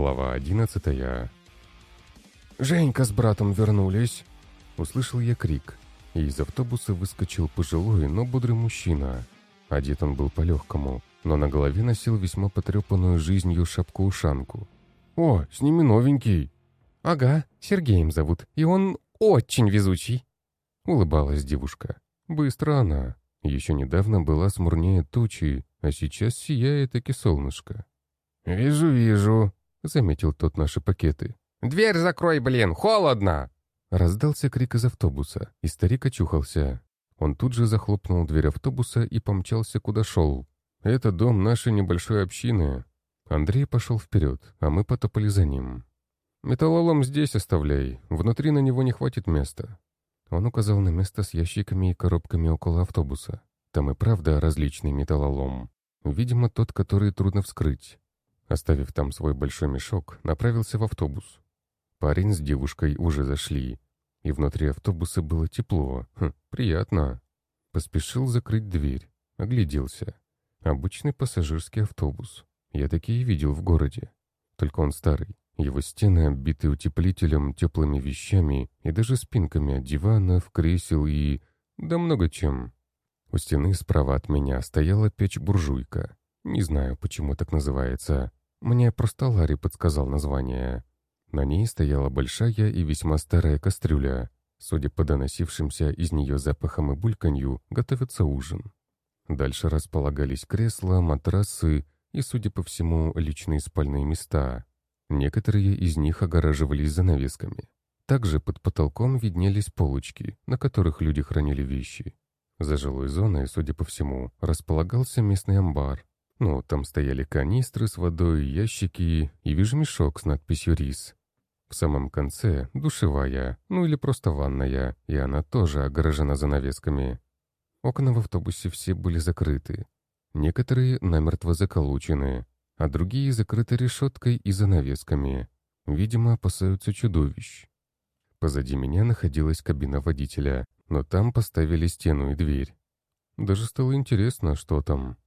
Глава одиннадцатая. «Женька с братом вернулись!» Услышал я крик, и из автобуса выскочил пожилой, но бодрый мужчина. Одет он был по-легкому, но на голове носил весьма потрепанную жизнью шапку-ушанку. «О, с ними новенький!» «Ага, Сергеем зовут, и он очень везучий!» Улыбалась девушка. Быстро она. Еще недавно была смурнее тучи, а сейчас сияет таки солнышко. «Вижу, вижу», — заметил тот наши пакеты. «Дверь закрой, блин, холодно!» Раздался крик из автобуса, и старик очухался. Он тут же захлопнул дверь автобуса и помчался, куда шел. «Это дом нашей небольшой общины». Андрей пошел вперед, а мы потопали за ним. «Металлолом здесь оставляй, внутри на него не хватит места». Он указал на место с ящиками и коробками около автобуса. Там и правда различный металлолом. Видимо, тот, который трудно вскрыть. Оставив там свой большой мешок, направился в автобус. Парень с девушкой уже зашли, и внутри автобуса было тепло. Хм, приятно. Поспешил закрыть дверь, огляделся. Обычный пассажирский автобус. Я такие видел в городе. Только он старый. Его стены оббиты утеплителем, теплыми вещами и даже спинками от диванов, кресел и... да много чем. У стены справа от меня стояла печь-буржуйка. Не знаю, почему так называется. Мне просто Ларри подсказал название. На ней стояла большая и весьма старая кастрюля. Судя по доносившимся из нее запахам и бульканью, готовится ужин. Дальше располагались кресла, матрасы и, судя по всему, личные спальные места. Некоторые из них огораживались занавесками. Также под потолком виднелись полочки, на которых люди хранили вещи. За жилой зоной, судя по всему, располагался местный амбар, ну, там стояли канистры с водой, ящики и вижмешок с надписью «Рис». В самом конце — душевая, ну или просто ванная, и она тоже огорожена занавесками. Окна в автобусе все были закрыты. Некоторые намертво заколочены, а другие закрыты решеткой и занавесками. Видимо, опасаются чудовищ. Позади меня находилась кабина водителя, но там поставили стену и дверь. Даже стало интересно, что там.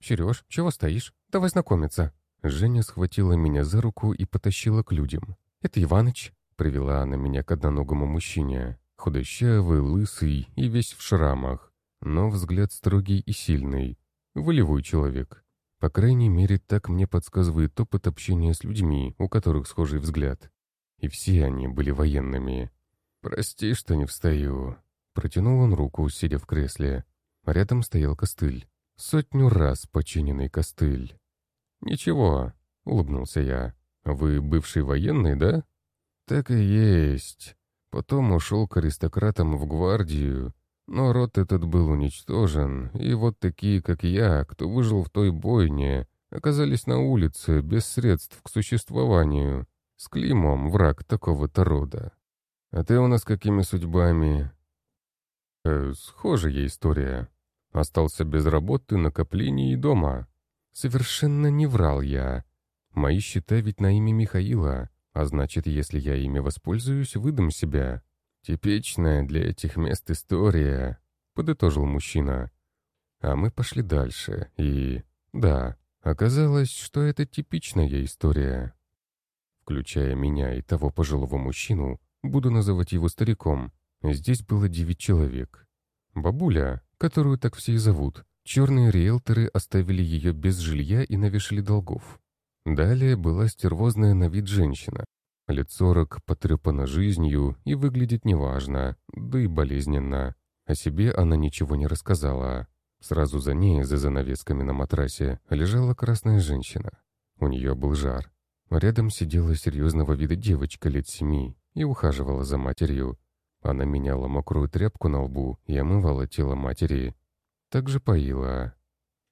«Сереж, чего стоишь? Давай знакомиться». Женя схватила меня за руку и потащила к людям. «Это Иваныч», — привела она меня к одноногому мужчине. Худощавый, лысый и весь в шрамах, но взгляд строгий и сильный. Волевой человек. По крайней мере, так мне подсказывает опыт общения с людьми, у которых схожий взгляд. И все они были военными. «Прости, что не встаю», — протянул он руку, сидя в кресле. Рядом стоял костыль сотню раз починенный костыль. «Ничего», — улыбнулся я. «Вы бывший военный, да?» «Так и есть. Потом ушел к аристократам в гвардию, но род этот был уничтожен, и вот такие, как я, кто выжил в той бойне, оказались на улице без средств к существованию, с климом враг такого-то рода. А ты у нас какими судьбами?» э, «Схожая история», Остался без работы, накоплений и дома. Совершенно не врал я. Мои счета ведь на имя Михаила, а значит, если я ими воспользуюсь, выдам себя. Типичная для этих мест история, подытожил мужчина. А мы пошли дальше, и... Да, оказалось, что это типичная история. Включая меня и того пожилого мужчину, буду называть его стариком, здесь было девять человек. Бабуля, которую так все и зовут, черные риэлторы оставили ее без жилья и навешали долгов. Далее была стервозная на вид женщина. Лет сорок, потрепана жизнью и выглядит неважно, да и болезненно. О себе она ничего не рассказала. Сразу за ней, за занавесками на матрасе, лежала красная женщина. У нее был жар. Рядом сидела серьезного вида девочка лет семи и ухаживала за матерью, она меняла мокрую тряпку на лбу и омывала тело матери. Также поила.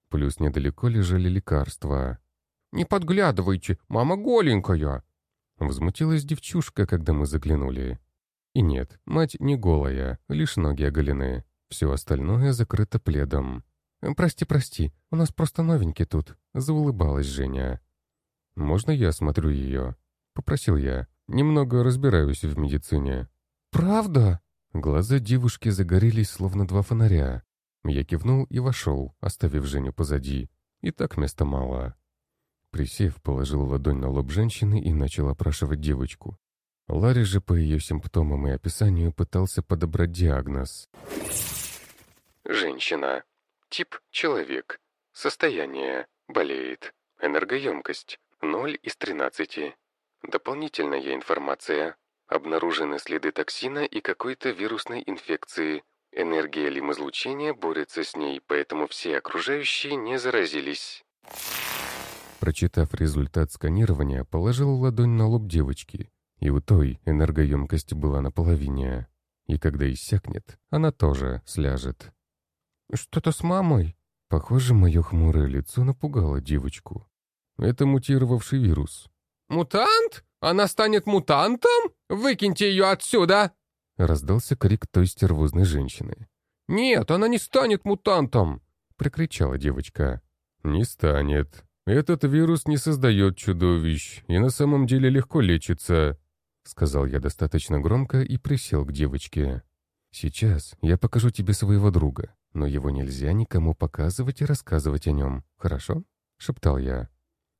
Плюс недалеко лежали лекарства. «Не подглядывайте, мама голенькая!» Взмутилась девчушка, когда мы заглянули. И нет, мать не голая, лишь ноги оголены. Все остальное закрыто пледом. «Прости, прости, у нас просто новенький тут», — заулыбалась Женя. «Можно я осмотрю ее?» — попросил я. «Немного разбираюсь в медицине». «Правда?» Глаза девушки загорелись, словно два фонаря. Я кивнул и вошел, оставив Женю позади. И так места мало. Присев, положил ладонь на лоб женщины и начал опрашивать девочку. Ларри же по ее симптомам и описанию пытался подобрать диагноз. Женщина. Тип – человек. Состояние. Болеет. Энергоемкость. 0 из 13. Дополнительная информация. Обнаружены следы токсина и какой-то вирусной инфекции. Энергия лимизлучения борется с ней, поэтому все окружающие не заразились. Прочитав результат сканирования, положил ладонь на лоб девочки. И у той энергоемкость была наполовине. И когда иссякнет, она тоже сляжет. «Что-то с мамой?» Похоже, мое хмурое лицо напугало девочку. Это мутировавший вирус. «Мутант? Она станет мутантом? Выкиньте ее отсюда!» Раздался крик той стервозной женщины. «Нет, она не станет мутантом!» Прокричала девочка. «Не станет. Этот вирус не создает чудовищ и на самом деле легко лечится», сказал я достаточно громко и присел к девочке. «Сейчас я покажу тебе своего друга, но его нельзя никому показывать и рассказывать о нем, хорошо?» шептал я.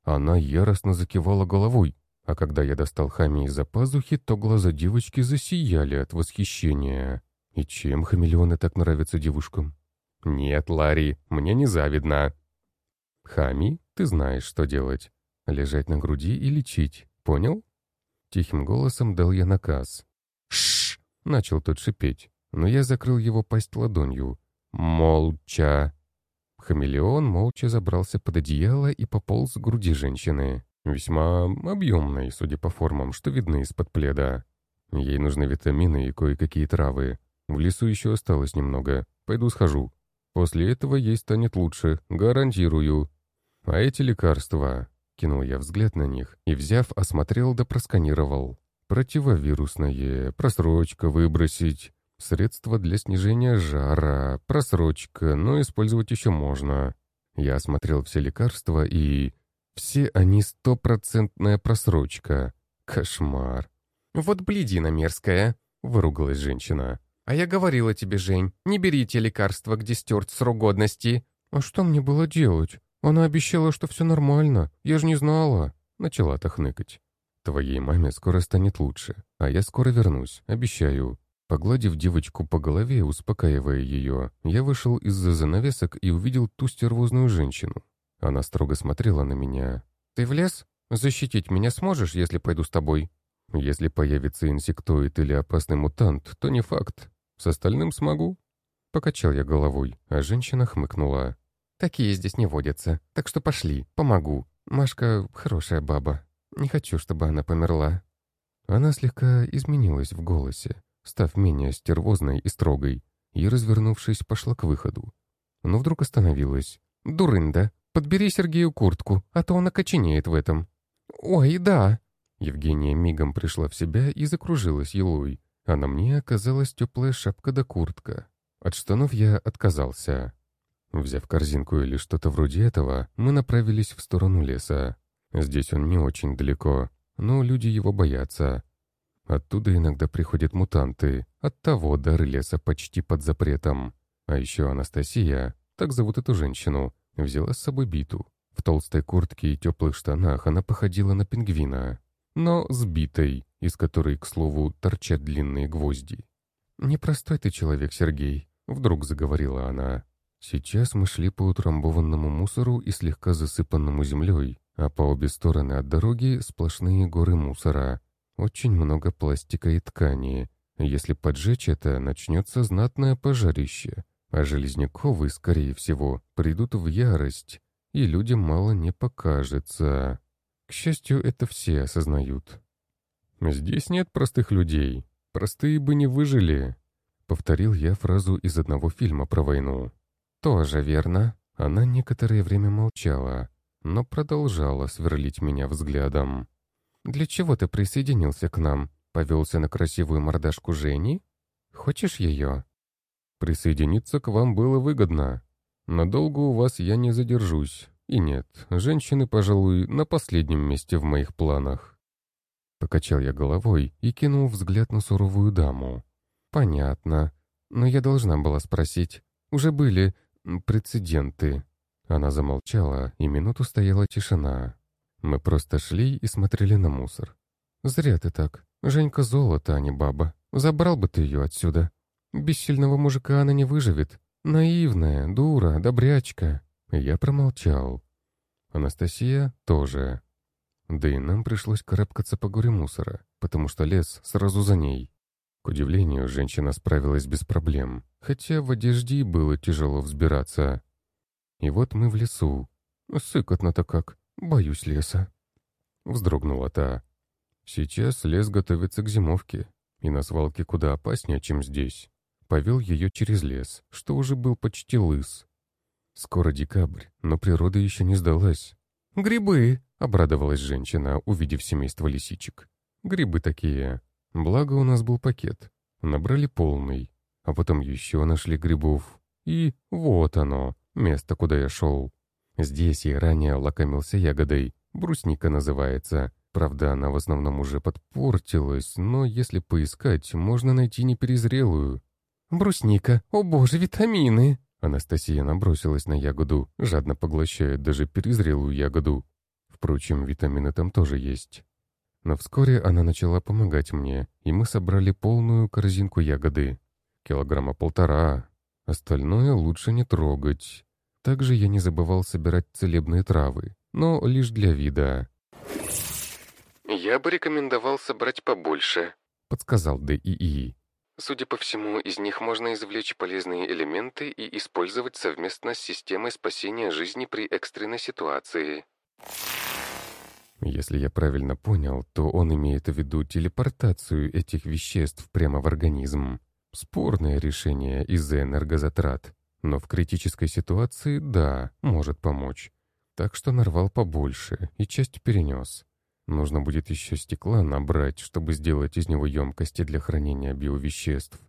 Она яростно закивала головой, а когда я достал Хами из-за пазухи, то глаза девочки засияли от восхищения. И чем хамелеоны так нравятся девушкам? «Нет, Ларри, мне не завидно». «Хами, ты знаешь, что делать. Лежать на груди и лечить, понял?» Тихим голосом дал я наказ. «Шш!» — начал тот шипеть, но я закрыл его пасть ладонью. «Молча!» Хамелеон молча забрался под одеяло и пополз к груди женщины. Весьма объемной, судя по формам, что видны из-под пледа. Ей нужны витамины и кое-какие травы. В лесу еще осталось немного. Пойду схожу. После этого ей станет лучше, гарантирую. А эти лекарства... Кинул я взгляд на них и, взяв, осмотрел да просканировал. Противовирусное, просрочка выбросить, Средство для снижения жара, просрочка, но использовать еще можно. Я осмотрел все лекарства и... Все они стопроцентная просрочка. Кошмар. «Вот бледина мерзкая», — выругалась женщина. «А я говорила тебе, Жень, не берите лекарства, где стерт срок годности». «А что мне было делать? Она обещала, что все нормально. Я же не знала». Начала-то хныкать. «Твоей маме скоро станет лучше, а я скоро вернусь, обещаю. Погладив девочку по голове, успокаивая ее, я вышел из-за занавесок и увидел ту стервозную женщину. Она строго смотрела на меня. «Ты в лес? Защитить меня сможешь, если пойду с тобой?» «Если появится инсектоид или опасный мутант, то не факт. С остальным смогу». Покачал я головой, а женщина хмыкнула. «Такие здесь не водятся, так что пошли, помогу. Машка хорошая баба. Не хочу, чтобы она померла». Она слегка изменилась в голосе став менее стервозной и строгой, и, развернувшись, пошла к выходу. Но вдруг остановилась. «Дурында, подбери Сергею куртку, а то он окоченеет в этом». «Ой, да». Евгения мигом пришла в себя и закружилась елой, а на мне оказалась теплая шапка да куртка. От штанов я отказался. Взяв корзинку или что-то вроде этого, мы направились в сторону леса. Здесь он не очень далеко, но люди его боятся, Оттуда иногда приходят мутанты, оттого дар леса почти под запретом. А еще Анастасия, так зовут эту женщину, взяла с собой биту. В толстой куртке и теплых штанах она походила на пингвина, но сбитой, из которой, к слову, торчат длинные гвозди. «Непростой ты человек, Сергей», — вдруг заговорила она. «Сейчас мы шли по утрамбованному мусору и слегка засыпанному землей, а по обе стороны от дороги сплошные горы мусора, очень много пластика и ткани. Если поджечь это, начнется знатное пожарище, а Железняковы, скорее всего, придут в ярость, и людям мало не покажется. К счастью, это все осознают. «Здесь нет простых людей. Простые бы не выжили», — повторил я фразу из одного фильма про войну. «Тоже верно». Она некоторое время молчала, но продолжала сверлить меня взглядом. «Для чего ты присоединился к нам? Повелся на красивую мордашку Жени? Хочешь ее?» «Присоединиться к вам было выгодно. Надолго у вас я не задержусь. И нет, женщины, пожалуй, на последнем месте в моих планах». Покачал я головой и кинул взгляд на суровую даму. «Понятно. Но я должна была спросить. Уже были прецеденты». Она замолчала, и минуту стояла тишина. Мы просто шли и смотрели на мусор. «Зря ты так. Женька золото, а не баба. Забрал бы ты ее отсюда. Без сильного мужика она не выживет. Наивная, дура, добрячка». Я промолчал. Анастасия тоже. Да и нам пришлось карабкаться по горе мусора, потому что лес сразу за ней. К удивлению, женщина справилась без проблем, хотя в одежде было тяжело взбираться. И вот мы в лесу. Сыкотно-то как, боюсь леса. Вздрогнула та. Сейчас лес готовится к зимовке, и на свалке куда опаснее, чем здесь. Повел ее через лес, что уже был почти лыс. Скоро декабрь, но природа еще не сдалась. «Грибы!» — обрадовалась женщина, увидев семейство лисичек. «Грибы такие. Благо у нас был пакет. Набрали полный. А потом еще нашли грибов. И вот оно, место, куда я шел. Здесь я ранее лакомился ягодой. Брусника называется. Правда, она в основном уже подпортилась, но если поискать, можно найти неперезрелую. «Брусника! О боже, витамины!» Анастасия набросилась на ягоду, жадно поглощая даже перезрелую ягоду. Впрочем, витамины там тоже есть. Но вскоре она начала помогать мне, и мы собрали полную корзинку ягоды. Килограмма полтора. Остальное лучше не трогать. Также я не забывал собирать целебные травы, но лишь для вида. «Я бы рекомендовал собрать побольше», — подсказал ДИИ. Судя по всему, из них можно извлечь полезные элементы и использовать совместно с системой спасения жизни при экстренной ситуации. Если я правильно понял, то он имеет в виду телепортацию этих веществ прямо в организм. Спорное решение из-за энергозатрат. Но в критической ситуации, да, может помочь. Так что нарвал побольше и часть перенес. Нужно будет еще стекла набрать, чтобы сделать из него емкости для хранения биовеществ.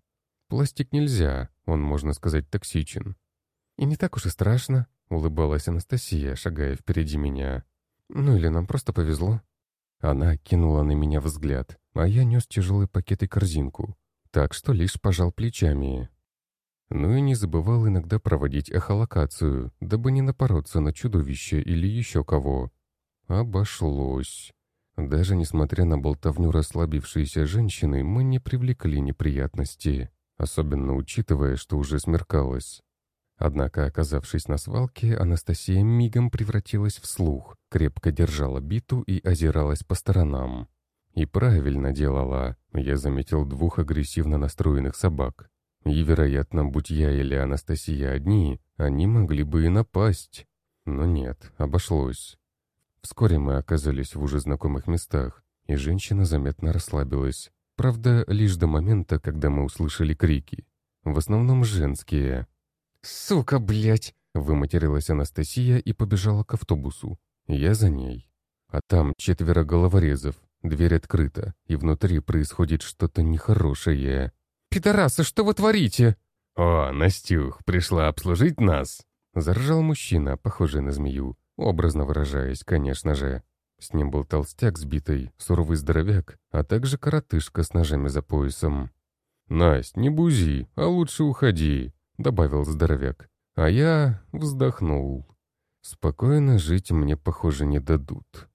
Пластик нельзя, он, можно сказать, токсичен. «И не так уж и страшно», — улыбалась Анастасия, шагая впереди меня. «Ну или нам просто повезло». Она кинула на меня взгляд, а я нес тяжелый пакет и корзинку, так что лишь пожал плечами. Ну и не забывал иногда проводить эхолокацию, дабы не напороться на чудовище или еще кого. Обошлось. Даже несмотря на болтовню расслабившейся женщины, мы не привлекли неприятности, особенно учитывая, что уже смеркалось. Однако, оказавшись на свалке, Анастасия мигом превратилась в слух, крепко держала биту и озиралась по сторонам. И правильно делала. Я заметил двух агрессивно настроенных собак. И, вероятно, будь я или Анастасия одни, они могли бы и напасть. Но нет, обошлось. Вскоре мы оказались в уже знакомых местах, и женщина заметно расслабилась. Правда, лишь до момента, когда мы услышали крики. В основном женские. «Сука, блядь!» — выматерилась Анастасия и побежала к автобусу. Я за ней. А там четверо головорезов, дверь открыта, и внутри происходит что-то нехорошее. «Пидорасы, что вы творите?» «О, Настюх, пришла обслужить нас?» Заржал мужчина, похожий на змею. Образно выражаясь, конечно же. С ним был толстяк сбитый, суровый здоровяк, а также коротышка с ножами за поясом. «Насть, не бузи, а лучше уходи», — добавил здоровяк. А я вздохнул. Спокойно жить мне, похоже, не дадут.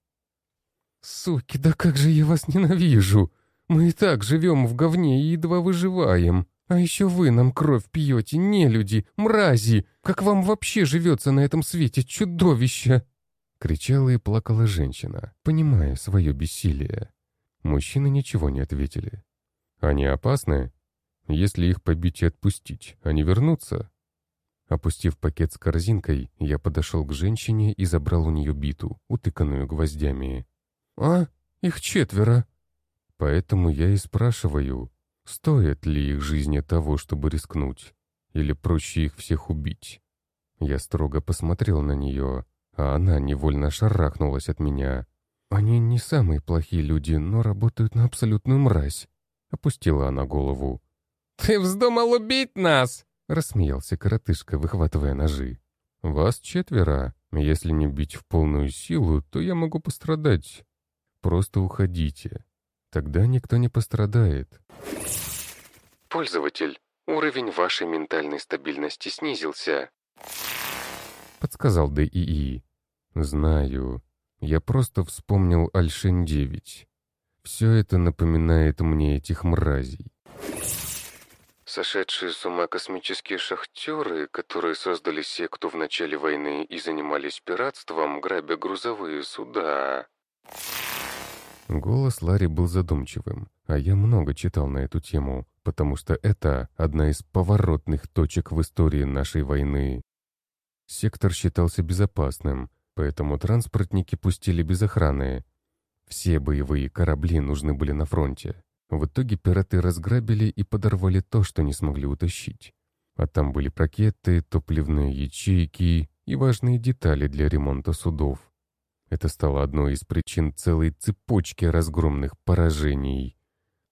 «Суки, да как же я вас ненавижу! Мы и так живем в говне и едва выживаем!» А еще вы нам кровь пьете, не люди, мрази! Как вам вообще живется на этом свете, чудовище?» Кричала и плакала женщина, понимая свое бессилие. Мужчины ничего не ответили. «Они опасны? Если их побить и отпустить, они вернутся?» Опустив пакет с корзинкой, я подошел к женщине и забрал у нее биту, утыканную гвоздями. «А? Их четверо!» «Поэтому я и спрашиваю, Стоит ли их жизни того, чтобы рискнуть? Или проще их всех убить? Я строго посмотрел на нее, а она невольно шарахнулась от меня. «Они не самые плохие люди, но работают на абсолютную мразь», — опустила она голову. «Ты вздумал убить нас?» — рассмеялся коротышка, выхватывая ножи. «Вас четверо. Если не бить в полную силу, то я могу пострадать. Просто уходите. Тогда никто не пострадает». «Пользователь, уровень вашей ментальной стабильности снизился», — подсказал ДИИ. «Знаю. Я просто вспомнил Альшин-9. Все это напоминает мне этих мразей. Сошедшие с ума космические шахтеры, которые создали секту в начале войны и занимались пиратством, грабя грузовые суда. Голос Ларри был задумчивым, а я много читал на эту тему, потому что это одна из поворотных точек в истории нашей войны. Сектор считался безопасным, поэтому транспортники пустили без охраны. Все боевые корабли нужны были на фронте. В итоге пираты разграбили и подорвали то, что не смогли утащить. А там были ракеты, топливные ячейки и важные детали для ремонта судов. Это стало одной из причин целой цепочки разгромных поражений.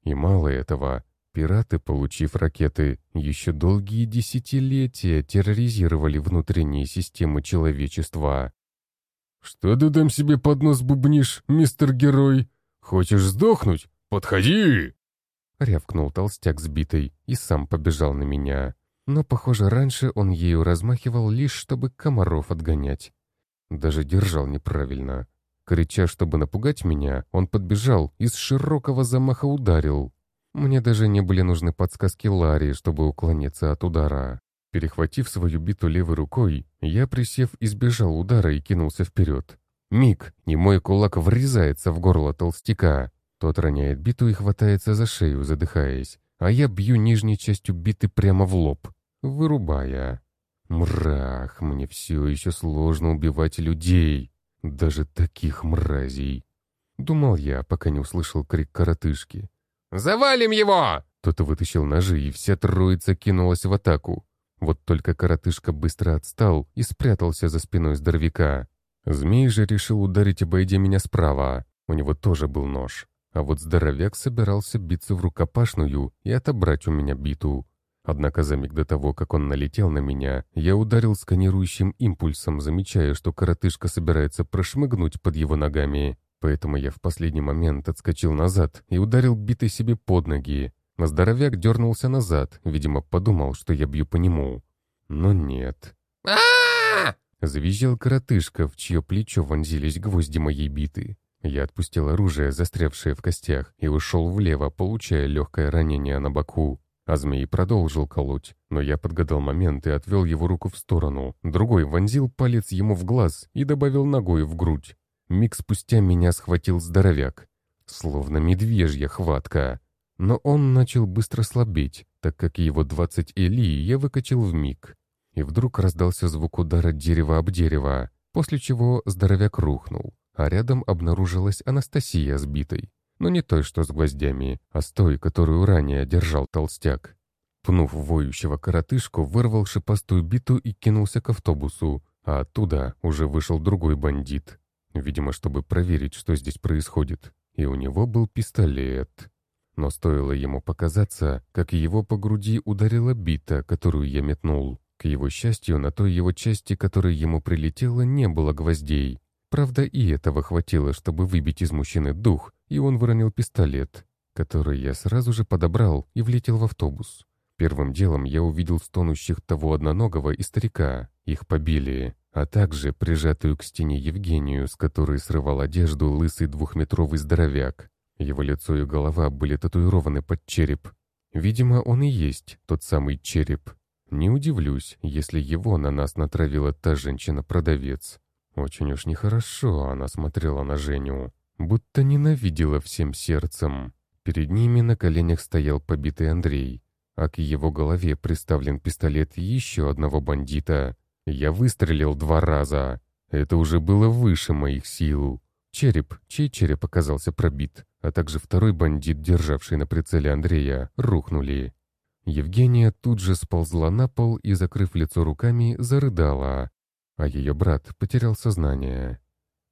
И мало этого, пираты, получив ракеты, еще долгие десятилетия терроризировали внутренние системы человечества. «Что ты там себе под нос бубнишь, мистер Герой? Хочешь сдохнуть? Подходи!» Рявкнул толстяк сбитый и сам побежал на меня. Но, похоже, раньше он ею размахивал лишь, чтобы комаров отгонять. Даже держал неправильно. Крича, чтобы напугать меня, он подбежал и с широкого замаха ударил. Мне даже не были нужны подсказки Ларри, чтобы уклониться от удара. Перехватив свою биту левой рукой, я, присев, избежал удара и кинулся вперед. Миг, и мой кулак врезается в горло толстяка. Тот роняет биту и хватается за шею, задыхаясь, а я бью нижней частью биты прямо в лоб, вырубая. Мрах, мне все еще сложно убивать людей, даже таких мразей. Думал я, пока не услышал крик коротышки. «Завалим его!» Кто-то вытащил ножи, и вся троица кинулась в атаку. Вот только коротышка быстро отстал и спрятался за спиной здоровяка. Змей же решил ударить, обойдя меня справа. У него тоже был нож. А вот здоровяк собирался биться в рукопашную и отобрать у меня биту. Однако за миг до того, как он налетел на меня, я ударил сканирующим импульсом, замечая, что коротышка собирается прошмыгнуть под его ногами. Поэтому я в последний момент отскочил назад и ударил битой себе под ноги, а здоровяк дернулся назад, видимо, подумал, что я бью по нему. Но нет. а Завизжал коротышка, в чье плечо вонзились гвозди моей биты. Я отпустил оружие, застрявшее в костях, и ушел влево, получая легкое ранение на боку. А змей продолжил колоть, но я подгадал момент и отвел его руку в сторону. Другой вонзил палец ему в глаз и добавил ногой в грудь. Миг спустя меня схватил здоровяк. Словно медвежья хватка. Но он начал быстро слабеть, так как его двадцать эли я выкачал в миг. И вдруг раздался звук удара дерева об дерево, после чего здоровяк рухнул, а рядом обнаружилась Анастасия сбитой. Но не той, что с гвоздями, а с той, которую ранее держал толстяк. Пнув воющего коротышку, вырвал шипастую биту и кинулся к автобусу, а оттуда уже вышел другой бандит. Видимо, чтобы проверить, что здесь происходит. И у него был пистолет. Но стоило ему показаться, как его по груди ударила бита, которую я метнул. К его счастью, на той его части, которой ему прилетело, не было гвоздей. Правда, и этого хватило, чтобы выбить из мужчины дух, и он выронил пистолет, который я сразу же подобрал и влетел в автобус. Первым делом я увидел стонущих того одноногого и старика. Их побили, а также прижатую к стене Евгению, с которой срывал одежду лысый двухметровый здоровяк. Его лицо и голова были татуированы под череп. Видимо, он и есть тот самый череп. Не удивлюсь, если его на нас натравила та женщина-продавец. Очень уж нехорошо она смотрела на Женю, будто ненавидела всем сердцем. Перед ними на коленях стоял побитый Андрей, а к его голове приставлен пистолет еще одного бандита. Я выстрелил два раза. Это уже было выше моих сил. Череп, чей череп оказался пробит, а также второй бандит, державший на прицеле Андрея, рухнули. Евгения тут же сползла на пол и, закрыв лицо руками, зарыдала, а ее брат потерял сознание.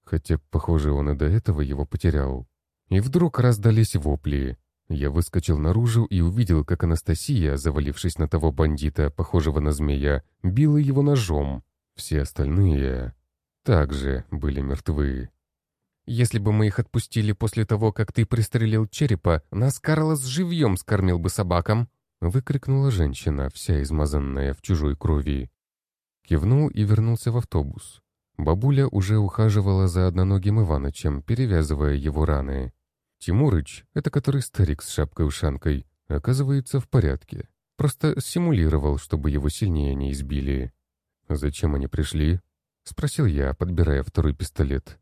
Хотя, похоже, он и до этого его потерял. И вдруг раздались вопли. Я выскочил наружу и увидел, как Анастасия, завалившись на того бандита, похожего на змея, била его ножом. Все остальные также были мертвы. Если бы мы их отпустили после того, как ты пристрелил черепа, нас Карлос живьем скормил бы собакам!» — выкрикнула женщина, вся измазанная в чужой крови. Кивнул и вернулся в автобус. Бабуля уже ухаживала за одноногим Иванычем, перевязывая его раны. Тимурыч, это который старик с шапкой-ушанкой, оказывается в порядке. Просто симулировал, чтобы его сильнее не избили. «Зачем они пришли?» — спросил я, подбирая второй пистолет.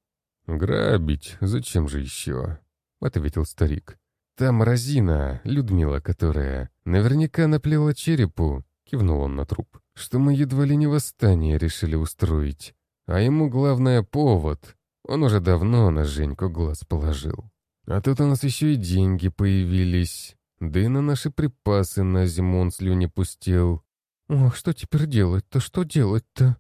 «Грабить? Зачем же еще?» — ответил старик. «Там разина, Людмила которая, наверняка наплела черепу», — кивнул он на труп, «что мы едва ли не восстание решили устроить. А ему главное повод. Он уже давно на Женьку глаз положил. А тут у нас еще и деньги появились. Да и на наши припасы на зиму он слюни пустил. «Ох, что теперь делать-то, что делать-то?»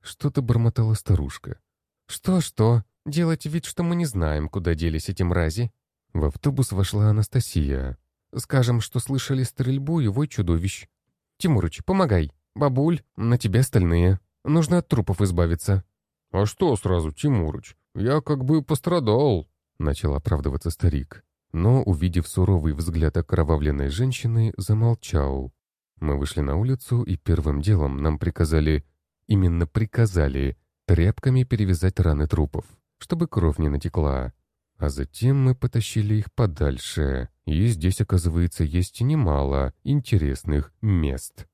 Что-то бормотала старушка. «Что-что? Делать вид, что мы не знаем, куда делись эти мрази?» В автобус вошла Анастасия. «Скажем, что слышали стрельбу и вой чудовищ. Тимурыч, помогай. Бабуль, на тебя остальные. Нужно от трупов избавиться». «А что сразу, Тимурыч? Я как бы пострадал», — начал оправдываться старик. Но, увидев суровый взгляд окровавленной женщины, замолчал. Мы вышли на улицу, и первым делом нам приказали, именно приказали, тряпками перевязать раны трупов, чтобы кровь не натекла. А затем мы потащили их подальше, и здесь, оказывается, есть немало интересных мест.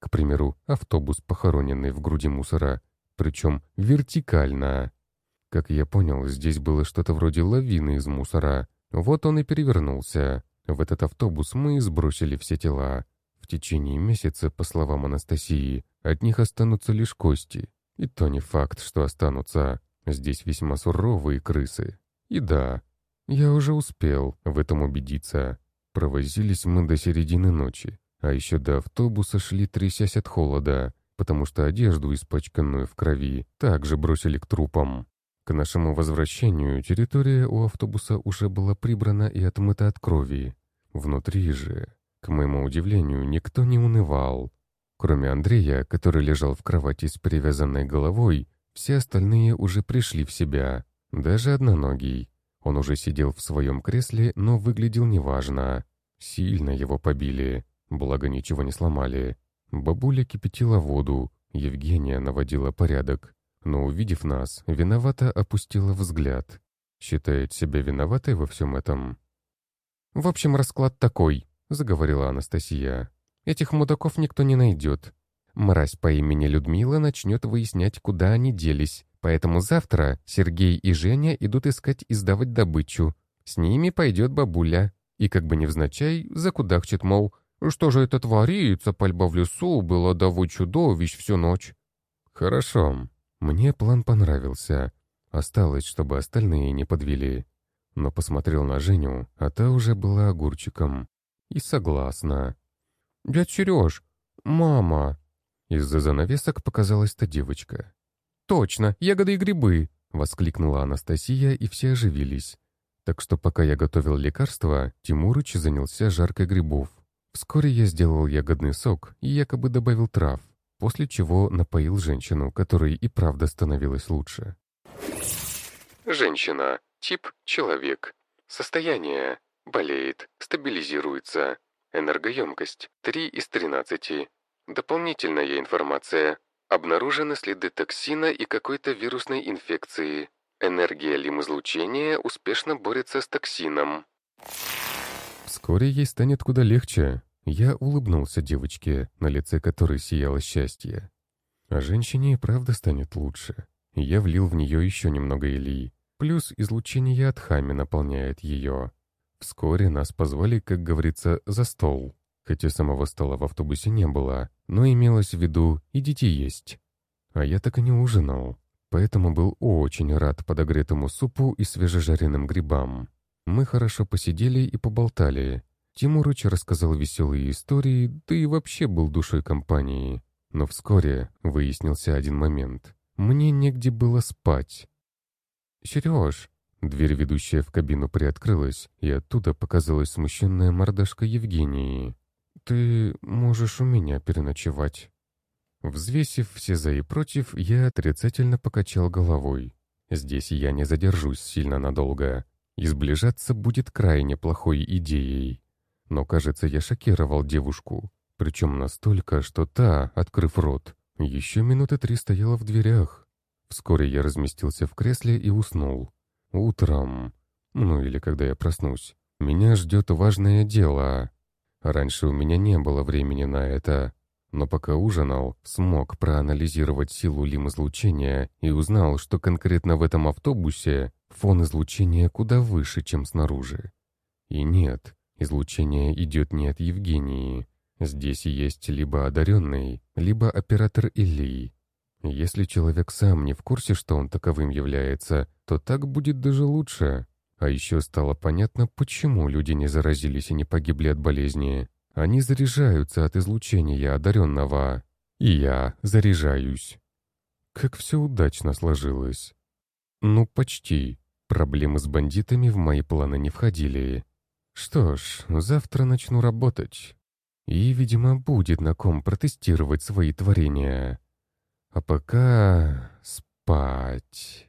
К примеру, автобус, похороненный в груди мусора, причем вертикально. Как я понял, здесь было что-то вроде лавины из мусора. Вот он и перевернулся. В этот автобус мы сбросили все тела. В течение месяца, по словам Анастасии, от них останутся лишь кости. И то не факт, что останутся. Здесь весьма суровые крысы. И да, я уже успел в этом убедиться. Провозились мы до середины ночи. А еще до автобуса шли, трясясь от холода потому что одежду, испачканную в крови, также бросили к трупам. К нашему возвращению территория у автобуса уже была прибрана и отмыта от крови. Внутри же, к моему удивлению, никто не унывал. Кроме Андрея, который лежал в кровати с привязанной головой, все остальные уже пришли в себя. Даже одноногий. Он уже сидел в своем кресле, но выглядел неважно. Сильно его побили, благо ничего не сломали. Бабуля кипятила воду, Евгения наводила порядок, но, увидев нас, виновато опустила взгляд. Считает себя виноватой во всем этом. «В общем, расклад такой», — заговорила Анастасия. «Этих мудаков никто не найдет. Мразь по имени Людмила начнет выяснять, куда они делись, поэтому завтра Сергей и Женя идут искать и сдавать добычу. С ними пойдет бабуля. И как бы невзначай закудахчет, мол, что же это творится? Пальба в лесу была давой чудовищ всю ночь. Хорошо. Мне план понравился. Осталось, чтобы остальные не подвели. Но посмотрел на Женю, а та уже была огурчиком. И согласна. «Дядь Сереж! Мама!» Из-за занавесок показалась та девочка. «Точно! Ягоды и грибы!» — воскликнула Анастасия, и все оживились. Так что пока я готовил лекарства, Тимурыч занялся жаркой грибов. Вскоре я сделал ягодный сок и якобы добавил трав, после чего напоил женщину, которой и правда становилось лучше. Женщина. Тип – человек. Состояние. Болеет. Стабилизируется. Энергоемкость. 3 из 13. Дополнительная информация. Обнаружены следы токсина и какой-то вирусной инфекции. Энергия лимизлучения успешно борется с токсином. Вскоре ей станет куда легче. Я улыбнулся девочке, на лице которой сияло счастье. А женщине и правда станет лучше. Я влил в нее еще немного Ильи. Плюс излучение от Хами наполняет ее. Вскоре нас позвали, как говорится, за стол. Хотя самого стола в автобусе не было, но имелось в виду «идите есть». А я так и не ужинал, поэтому был очень рад подогретому супу и свежежаренным грибам. Мы хорошо посидели и поболтали. Тимурыч рассказал веселые истории, да и вообще был душой компании. Но вскоре выяснился один момент. Мне негде было спать. «Сереж!» Дверь, ведущая в кабину, приоткрылась, и оттуда показалась смущенная мордашка Евгении. «Ты можешь у меня переночевать». Взвесив все за и против, я отрицательно покачал головой. «Здесь я не задержусь сильно надолго и сближаться будет крайне плохой идеей. Но, кажется, я шокировал девушку, причем настолько, что та, открыв рот, еще минуты три стояла в дверях. Вскоре я разместился в кресле и уснул. Утром, ну или когда я проснусь, меня ждет важное дело. Раньше у меня не было времени на это, но пока ужинал, смог проанализировать силу лим-излучения и узнал, что конкретно в этом автобусе фон излучения куда выше, чем снаружи. И нет, излучение идет не от Евгении. Здесь есть либо одаренный, либо оператор Ильи. Если человек сам не в курсе, что он таковым является, то так будет даже лучше. А еще стало понятно, почему люди не заразились и не погибли от болезни. Они заряжаются от излучения одаренного. И я заряжаюсь. Как все удачно сложилось. Ну, почти. Проблемы с бандитами в мои планы не входили. Что ж, завтра начну работать. И, видимо, будет на ком протестировать свои творения. А пока спать.